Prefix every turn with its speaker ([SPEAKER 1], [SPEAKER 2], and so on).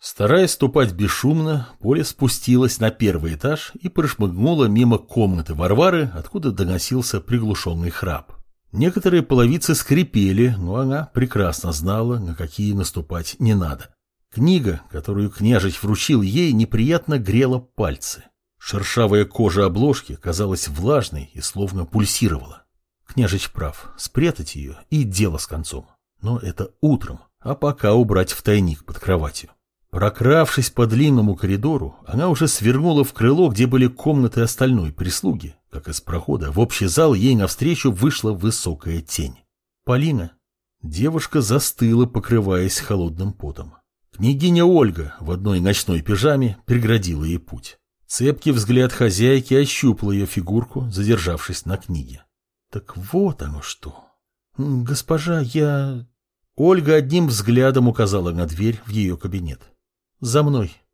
[SPEAKER 1] Стараясь ступать бесшумно, Поля спустилась на первый этаж и прошмыгнула мимо комнаты Варвары, откуда доносился приглушенный храп. Некоторые половицы скрипели, но она прекрасно знала, на какие наступать не надо. Книга, которую княжич вручил ей, неприятно грела пальцы. Шершавая кожа обложки казалась влажной и словно пульсировала. Княжич прав, спрятать ее и дело с концом. Но это утром, а пока убрать в тайник под кроватью. Прокравшись по длинному коридору, она уже свернула в крыло, где были комнаты остальной прислуги, как из прохода в общий зал ей навстречу вышла высокая тень. Полина. Девушка застыла, покрываясь холодным потом. Княгиня Ольга в одной ночной пижаме преградила ей путь. Цепкий взгляд хозяйки ощупал ее фигурку, задержавшись на книге. Так вот оно что. Госпожа, я... Ольга одним взглядом указала на дверь в ее кабинет. «За мной!»